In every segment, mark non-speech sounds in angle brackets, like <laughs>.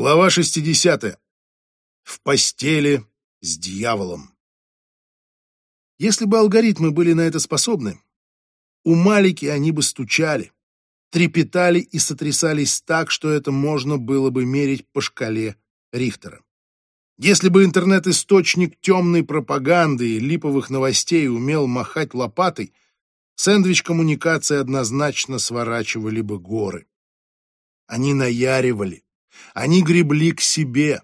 Глава 60. В постели с дьяволом. Если бы алгоритмы были на это способны, у Малики они бы стучали, трепетали и сотрясались так, что это можно было бы мерить по шкале Рихтера. Если бы интернет-источник темной пропаганды и липовых новостей умел махать лопатой, сэндвич коммуникации однозначно сворачивали бы горы. Они наяривали, они гребли к себе.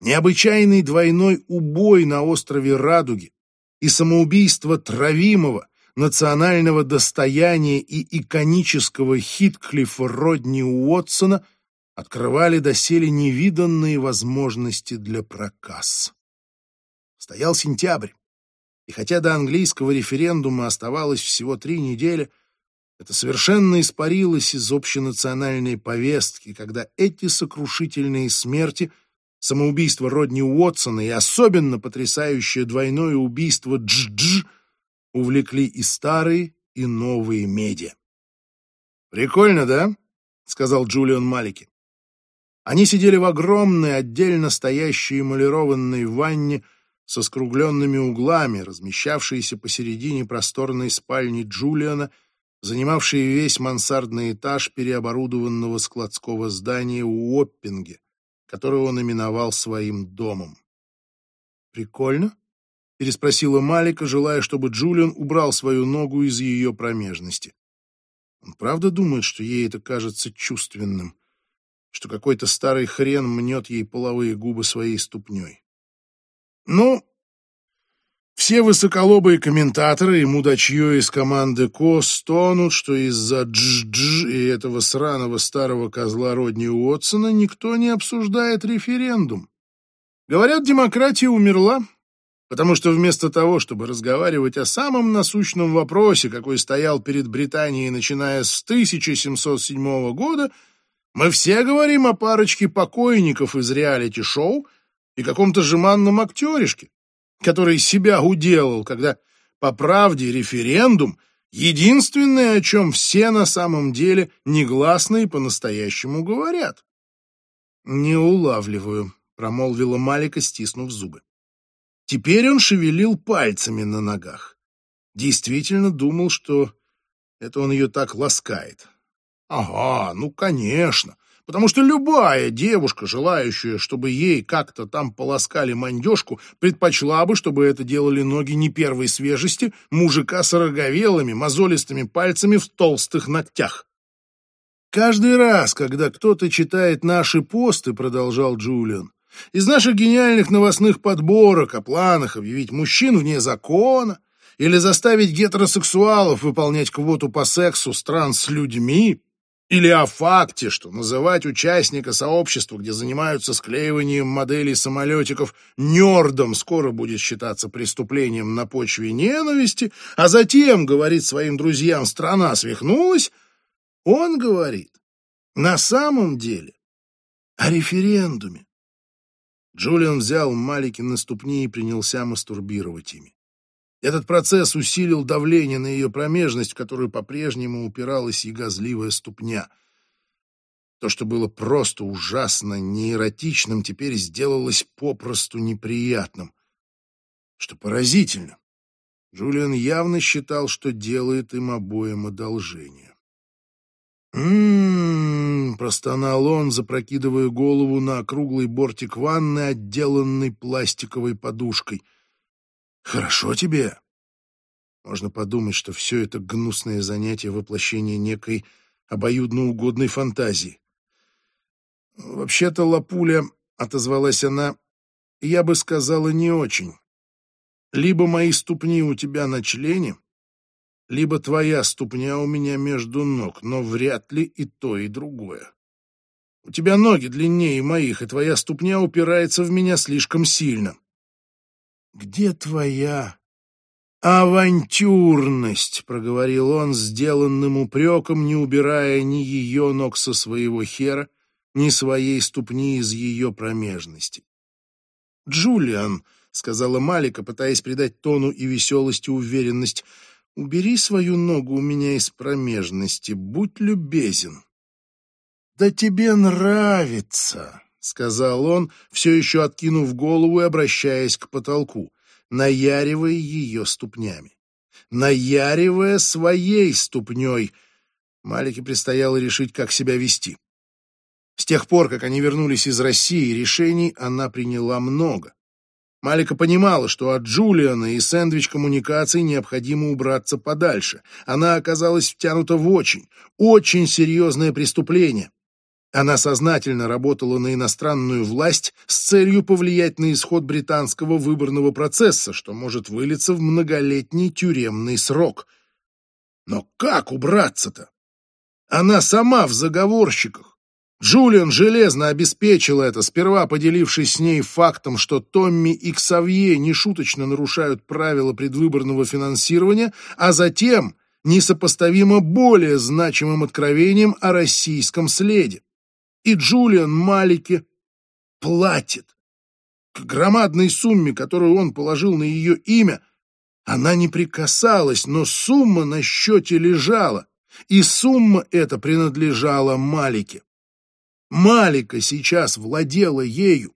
Необычайный двойной убой на острове Радуги и самоубийство Травимова, национального достояния и иконического Хитклифа Родни Уотсона открывали доселе невиданные возможности для проказ. Стоял сентябрь, и хотя до английского референдума оставалось всего три недели, это совершенно испарилось из общенациональной повестки, когда эти сокрушительные смерти, самоубийство Родни Уотсона и особенно потрясающее двойное убийство Дж-Дж увлекли и старые, и новые медиа. «Прикольно, да?» — сказал Джулиан Малики. Они сидели в огромной, отдельно стоящей эмалированной ванне со скругленными углами, размещавшейся посередине просторной спальни Джулиана — занимавший весь мансардный этаж переоборудованного складского здания у Оппинге, которое он именовал своим домом. «Прикольно?» — переспросила Малика, желая, чтобы Джулиан убрал свою ногу из ее промежности. Он правда думает, что ей это кажется чувственным, что какой-то старый хрен мнет ей половые губы своей ступней. «Ну, все высоколобые комментаторы и мудачье из команды КО стонут, что из-за дж-дж и этого сраного старого козла Родни Уотсона никто не обсуждает референдум. Говорят, демократия умерла, потому что вместо того, чтобы разговаривать о самом насущном вопросе, какой стоял перед Британией, начиная с 1707 года, мы все говорим о парочке покойников из реалити-шоу и каком-то жеманном актеришке который себя уделал, когда, по правде, референдум — единственное, о чем все на самом деле негласно и по-настоящему говорят. «Не улавливаю», — промолвила Малика, стиснув зубы. Теперь он шевелил пальцами на ногах. Действительно думал, что это он ее так ласкает. Ага, ну, конечно потому что любая девушка, желающая, чтобы ей как-то там полоскали мандежку, предпочла бы, чтобы это делали ноги не первой свежести мужика с роговелыми, мозолистыми пальцами в толстых ногтях. «Каждый раз, когда кто-то читает наши посты, — продолжал Джулиан, — из наших гениальных новостных подборок о планах объявить мужчин вне закона или заставить гетеросексуалов выполнять квоту по сексу с людьми, или о факте, что называть участника сообщества, где занимаются склеиванием моделей самолетиков, нердом скоро будет считаться преступлением на почве ненависти, а затем говорит своим друзьям «страна свихнулась», он говорит на самом деле о референдуме. Джулиан взял Малики на ступни и принялся мастурбировать ими. Этот процесс усилил давление на ее промежность, в которую по-прежнему упиралась ягозливая ступня. То, что было просто ужасно неэротичным, теперь сделалось попросту неприятным. Что поразительно. Джулиан явно считал, что делает им обоим одолжение. «М-м-м», простонал он, запрокидывая голову на округлый бортик ванны, отделанный пластиковой подушкой — Хорошо тебе. Можно подумать, что все это гнусное занятие воплощение некой обоюдно угодной фантазии. Вообще-то, Лапуля, отозвалась она, я бы сказала, не очень. Либо мои ступни у тебя на члене, либо твоя ступня у меня между ног, но вряд ли и то, и другое. У тебя ноги длиннее моих, и твоя ступня упирается в меня слишком сильно. «Где твоя авантюрность?» — проговорил он сделанным упреком, не убирая ни ее ног со своего хера, ни своей ступни из ее промежности. «Джулиан», — сказала Малика, пытаясь придать тону и веселости уверенность, — «убери свою ногу у меня из промежности, будь любезен». «Да тебе нравится», — сказал он, все еще откинув голову и обращаясь к потолку, наяривая ее ступнями. Наяривая своей ступней. Малике предстояло решить, как себя вести. С тех пор, как они вернулись из России, решений она приняла много. Малика понимала, что от Джулиана и сэндвич-коммуникаций необходимо убраться подальше. Она оказалась втянута в очень, очень серьезное преступление. Она сознательно работала на иностранную власть с целью повлиять на исход британского выборного процесса, что может вылиться в многолетний тюремный срок. Но как убраться-то? Она сама в заговорщиках. Джулиан железно обеспечил это, сперва поделившись с ней фактом, что Томми и Ксавье нешуточно нарушают правила предвыборного финансирования, а затем несопоставимо более значимым откровением о российском следе. И Джулиан Малике платит. К громадной сумме, которую он положил на ее имя, она не прикасалась, но сумма на счете лежала, и сумма эта принадлежала Малике. Малика сейчас владела ею.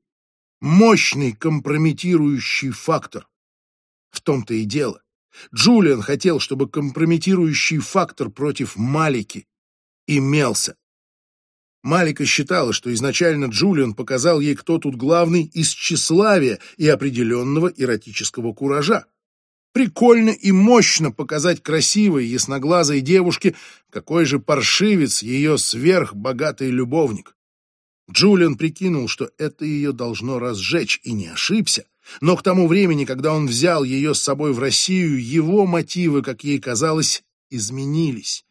Мощный компрометирующий фактор. В том-то и дело. Джулиан хотел, чтобы компрометирующий фактор против Малики имелся. Малика считала, что изначально Джулиан показал ей, кто тут главный из тщеславия и определенного эротического куража. Прикольно и мощно показать красивой, ясноглазой девушке, какой же паршивец ее сверхбогатый любовник. Джулиан прикинул, что это ее должно разжечь, и не ошибся. Но к тому времени, когда он взял ее с собой в Россию, его мотивы, как ей казалось, изменились.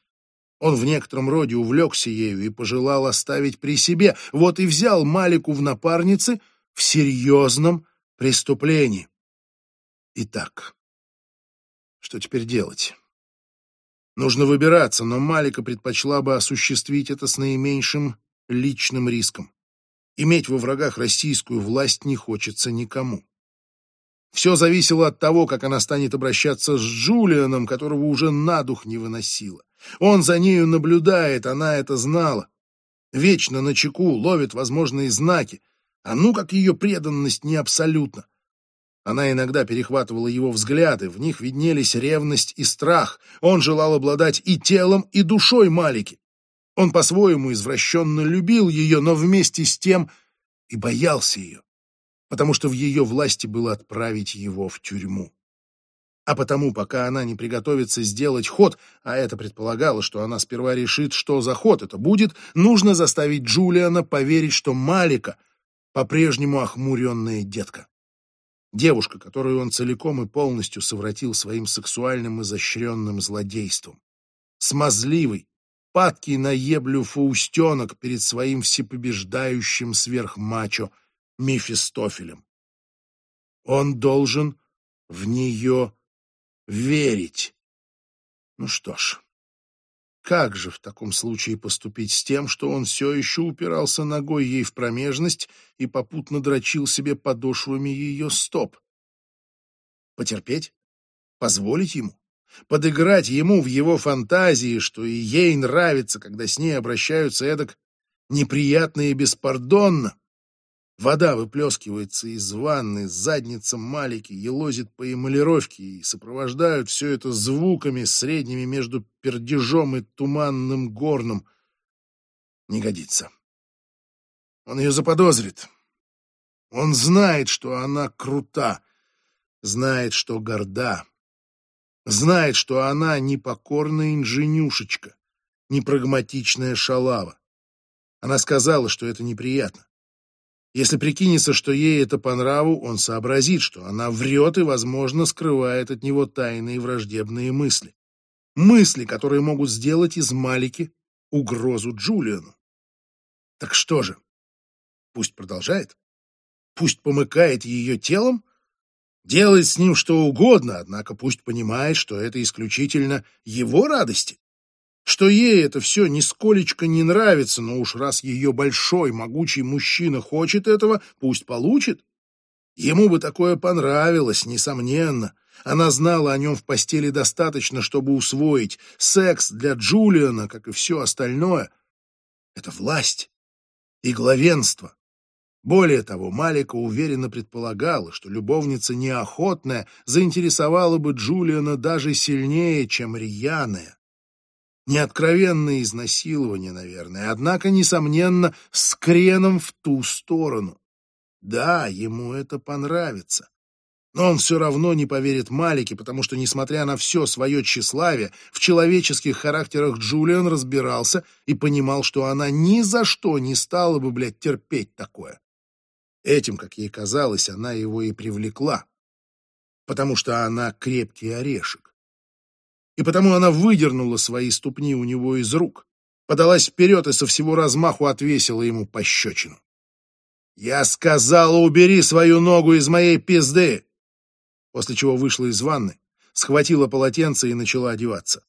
Он в некотором роде увлекся ею и пожелал оставить при себе, вот и взял Малику в напарницы в серьезном преступлении. Итак, что теперь делать? Нужно выбираться, но Малика предпочла бы осуществить это с наименьшим личным риском. Иметь во врагах российскую власть не хочется никому. Все зависело от того, как она станет обращаться с Джулианом, которого уже на дух не выносила. Он за нею наблюдает, она это знала. Вечно на чеку ловит возможные знаки, а ну как ее преданность не абсолютна. Она иногда перехватывала его взгляды, в них виднелись ревность и страх. Он желал обладать и телом, и душой Малики. Он по-своему извращенно любил ее, но вместе с тем и боялся ее, потому что в ее власти было отправить его в тюрьму. А потому, пока она не приготовится сделать ход, а это предполагало, что она сперва решит, что за ход это будет, нужно заставить Джулиана поверить, что Малика по-прежнему охмуренная детка. Девушка, которую он целиком и полностью совратил своим сексуальным изощренным злодейством. Смазливый, падкий на еблю фаустенок перед своим всепобеждающим сверхмачо Мефистофелем. Он должен в нее верить. Ну что ж, как же в таком случае поступить с тем, что он все еще упирался ногой ей в промежность и попутно дрочил себе подошвами ее стоп? Потерпеть? Позволить ему? подыграть ему в его фантазии, что и ей нравится, когда с ней обращаются эдак неприятно и беспардонно. Вода выплескивается из ванны, задница Малики елозит по эмалировке и сопровождают все это звуками, средними между пердежом и туманным горном. Не годится. Он ее заподозрит. Он знает, что она крута, знает, что горда. Знает, что она непокорная инженюшечка, непрагматичная шалава. Она сказала, что это неприятно. Если прикинется, что ей это по нраву, он сообразит, что она врет и, возможно, скрывает от него тайные враждебные мысли. Мысли, которые могут сделать из Малики угрозу Джулиану. Так что же? Пусть продолжает. Пусть помыкает ее телом, Делает с ним что угодно, однако пусть понимает, что это исключительно его радости. Что ей это все нисколечко не нравится, но уж раз ее большой, могучий мужчина хочет этого, пусть получит. Ему бы такое понравилось, несомненно. Она знала о нем в постели достаточно, чтобы усвоить. Секс для Джулиана, как и все остальное, Это власть и главенство. Более того, Малика уверенно предполагала, что любовница неохотная заинтересовала бы Джулиана даже сильнее, чем рьяная. Неоткровенное изнасилование, наверное, однако, несомненно, с креном в ту сторону. Да, ему это понравится. Но он все равно не поверит Малике, потому что, несмотря на все свое тщеславие, в человеческих характерах Джулиан разбирался и понимал, что она ни за что не стала бы, блядь, терпеть такое. Этим, как ей казалось, она его и привлекла, потому что она крепкий орешек. И потому она выдернула свои ступни у него из рук, подалась вперед и со всего размаху отвесила ему пощечину. «Я сказала, убери свою ногу из моей пизды!» после чего вышла из ванны, схватила полотенце и начала одеваться.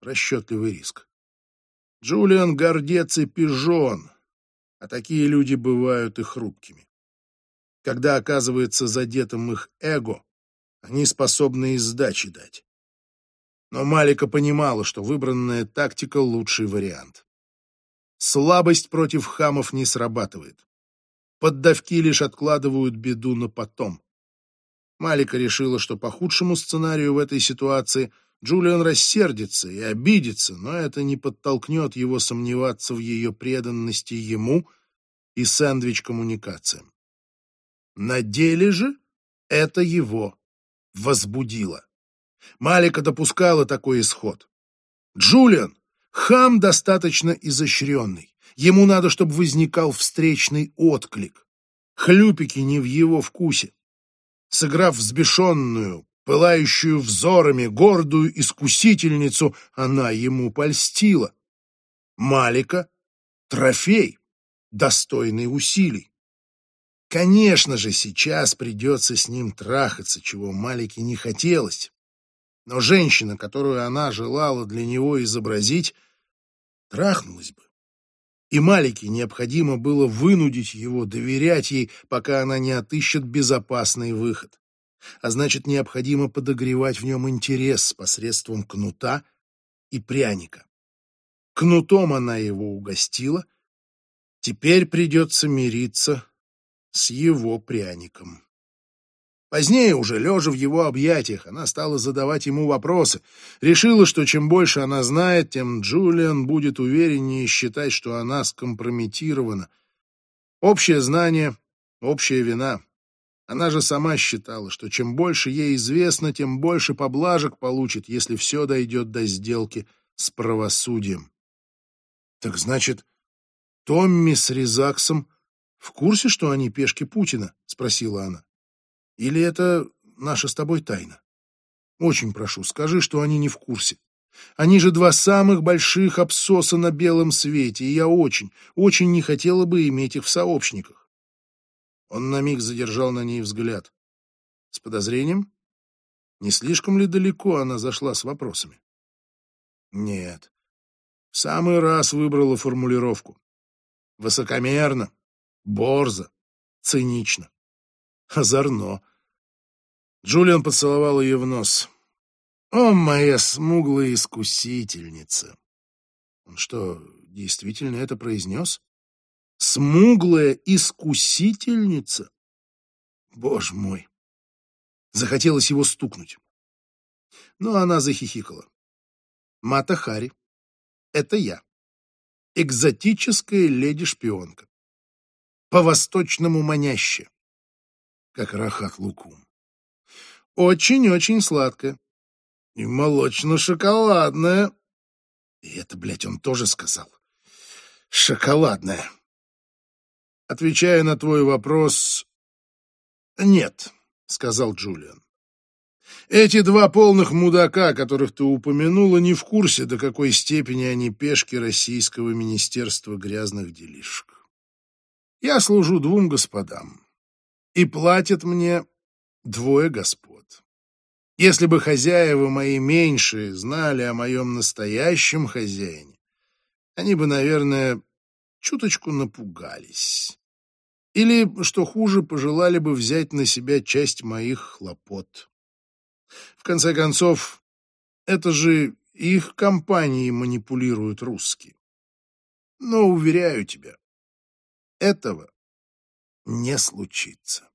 Расчетливый риск. Джулиан гордец и пижон, а такие люди бывают и хрупкими. Когда оказывается задетым их эго, они способны и сдачи дать. Но Малика понимала, что выбранная тактика — лучший вариант. Слабость против хамов не срабатывает. Поддавки лишь откладывают беду на потом. Малика решила, что по худшему сценарию в этой ситуации Джулиан рассердится и обидится, но это не подтолкнет его сомневаться в ее преданности ему и сэндвич-коммуникациям. На деле же это его возбудило. Малика допускала такой исход. Джулиан — хам достаточно изощренный. Ему надо, чтобы возникал встречный отклик. Хлюпики не в его вкусе сыграв взбешенную, пылающую взорами, гордую искусительницу, она ему польстила. Малика — трофей, достойный усилий. Конечно же, сейчас придется с ним трахаться, чего Малике не хотелось. Но женщина, которую она желала для него изобразить, трахнулась бы. И Малике необходимо было вынудить его доверять ей, пока она не отыщет безопасный выход. А значит, необходимо подогревать в нем интерес посредством кнута и пряника. Кнутом она его угостила, теперь придется мириться с его пряником. Позднее, уже лежа в его объятиях, она стала задавать ему вопросы. Решила, что чем больше она знает, тем Джулиан будет увереннее считать, что она скомпрометирована. Общее знание — общая вина. Она же сама считала, что чем больше ей известно, тем больше поблажек получит, если все дойдет до сделки с правосудием. Так значит, Томми с Резаксом в курсе, что они пешки Путина? — спросила она. Или это наша с тобой тайна? Очень прошу, скажи, что они не в курсе. Они же два самых больших абсоса на белом свете, и я очень, очень не хотела бы иметь их в сообщниках. Он на миг задержал на ней взгляд. С подозрением? Не слишком ли далеко она зашла с вопросами? Нет. В самый раз выбрала формулировку. Высокомерно, борзо, цинично, озорно. Джулиан поцеловал ее в нос. «О, моя смуглая искусительница!» Он что, действительно это произнес? «Смуглая искусительница?» Боже мой! Захотелось его стукнуть. Но она захихикала. Мата Хари. Это я. Экзотическая леди-шпионка. По-восточному маняще. Как рахат лукум. Очень-очень сладкое. И молочно-шоколадное. И это, блядь, он тоже сказал. Шоколадное. Отвечая на твой вопрос... Нет, сказал Джулиан. Эти два полных мудака, которых ты упомянула, не в курсе, до какой степени они пешки Российского Министерства грязных делишек. Я служу двум господам, и платят мне двое господ. Если бы хозяева мои меньшие знали о моем настоящем хозяине, они бы, наверное, чуточку напугались. Или, что хуже, пожелали бы взять на себя часть моих хлопот. В конце концов, это же их компании манипулируют русские. Но, уверяю тебя, этого не случится.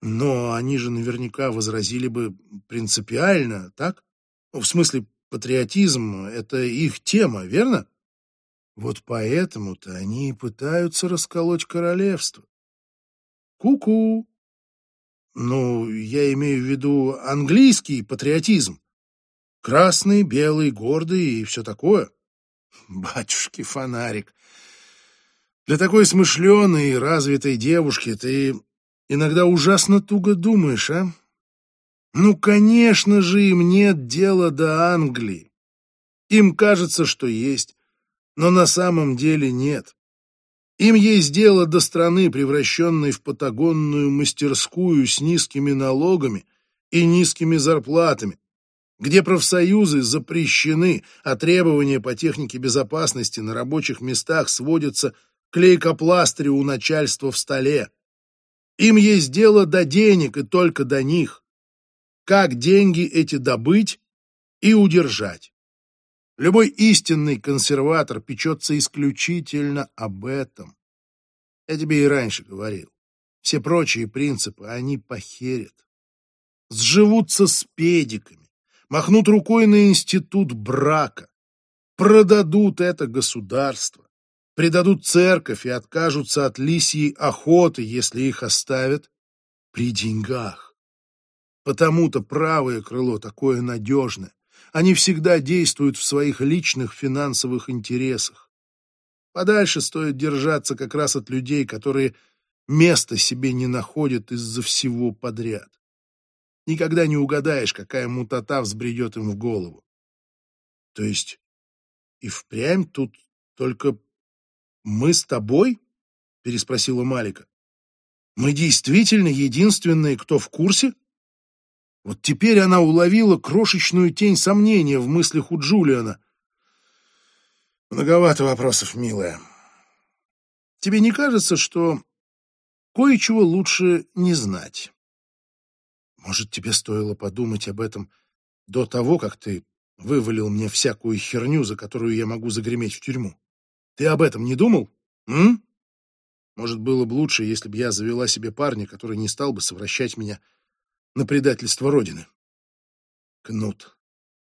Но они же наверняка возразили бы принципиально, так? Ну, в смысле, патриотизм — это их тема, верно? Вот поэтому-то они и пытаются расколоть королевство. Ку-ку. Ну, я имею в виду английский патриотизм. Красный, белый, гордый и все такое. Батюшки, фонарик. Для такой смышленой и развитой девушки ты иногда ужасно туго думаешь, а? Ну, конечно же, им нет дела до Англии. Им кажется, что есть, но на самом деле нет. Им есть дело до страны, превращенной в патагонную мастерскую с низкими налогами и низкими зарплатами, где профсоюзы запрещены, а требования по технике безопасности на рабочих местах сводятся к лейкопластырю у начальства в столе. Им есть дело до денег и только до них. Как деньги эти добыть и удержать? Любой истинный консерватор печется исключительно об этом. Я тебе и раньше говорил. Все прочие принципы они похерят. Сживутся с педиками, махнут рукой на институт брака, продадут это государство, предадут церковь и откажутся от лисьей охоты, если их оставят при деньгах. Потому-то правое крыло такое надежное, они всегда действуют в своих личных финансовых интересах. Подальше стоит держаться как раз от людей, которые места себе не находят из-за всего подряд. Никогда не угадаешь, какая мутата взбредет им в голову. То есть и впрямь тут только мы с тобой? Переспросила Малика. Мы действительно единственные, кто в курсе? Вот теперь она уловила крошечную тень сомнения в мыслях у Джулиана. Многовато вопросов, милая. Тебе не кажется, что кое-чего лучше не знать? Может, тебе стоило подумать об этом до того, как ты вывалил мне всякую херню, за которую я могу загреметь в тюрьму? Ты об этом не думал? М? Может, было бы лучше, если бы я завела себе парня, который не стал бы совращать меня на предательство Родины. Кнут,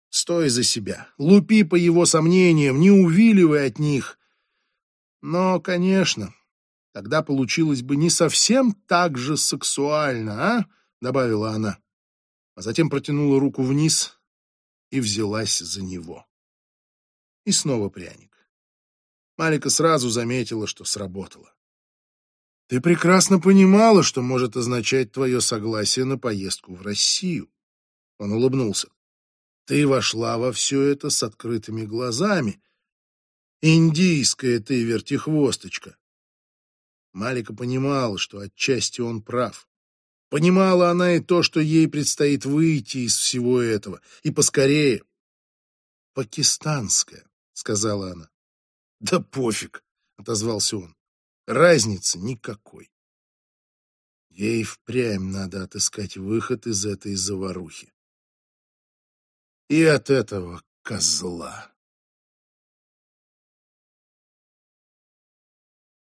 стой за себя, лупи по его сомнениям, не увиливай от них. Но, конечно, тогда получилось бы не совсем так же сексуально, а? Добавила она, а затем протянула руку вниз и взялась за него. И снова пряник. Малика сразу заметила, что сработало. Ты прекрасно понимала, что может означать твое согласие на поездку в Россию. Он улыбнулся. Ты вошла во все это с открытыми глазами. Индийская ты вертихвосточка. Малика понимала, что отчасти он прав. Понимала она и то, что ей предстоит выйти из всего этого, и поскорее. «Пакистанская», — сказала она. <laughs> «Да пофиг», — отозвался он. Разницы никакой. Ей впрямь надо отыскать выход из этой заварухи. И от этого козла.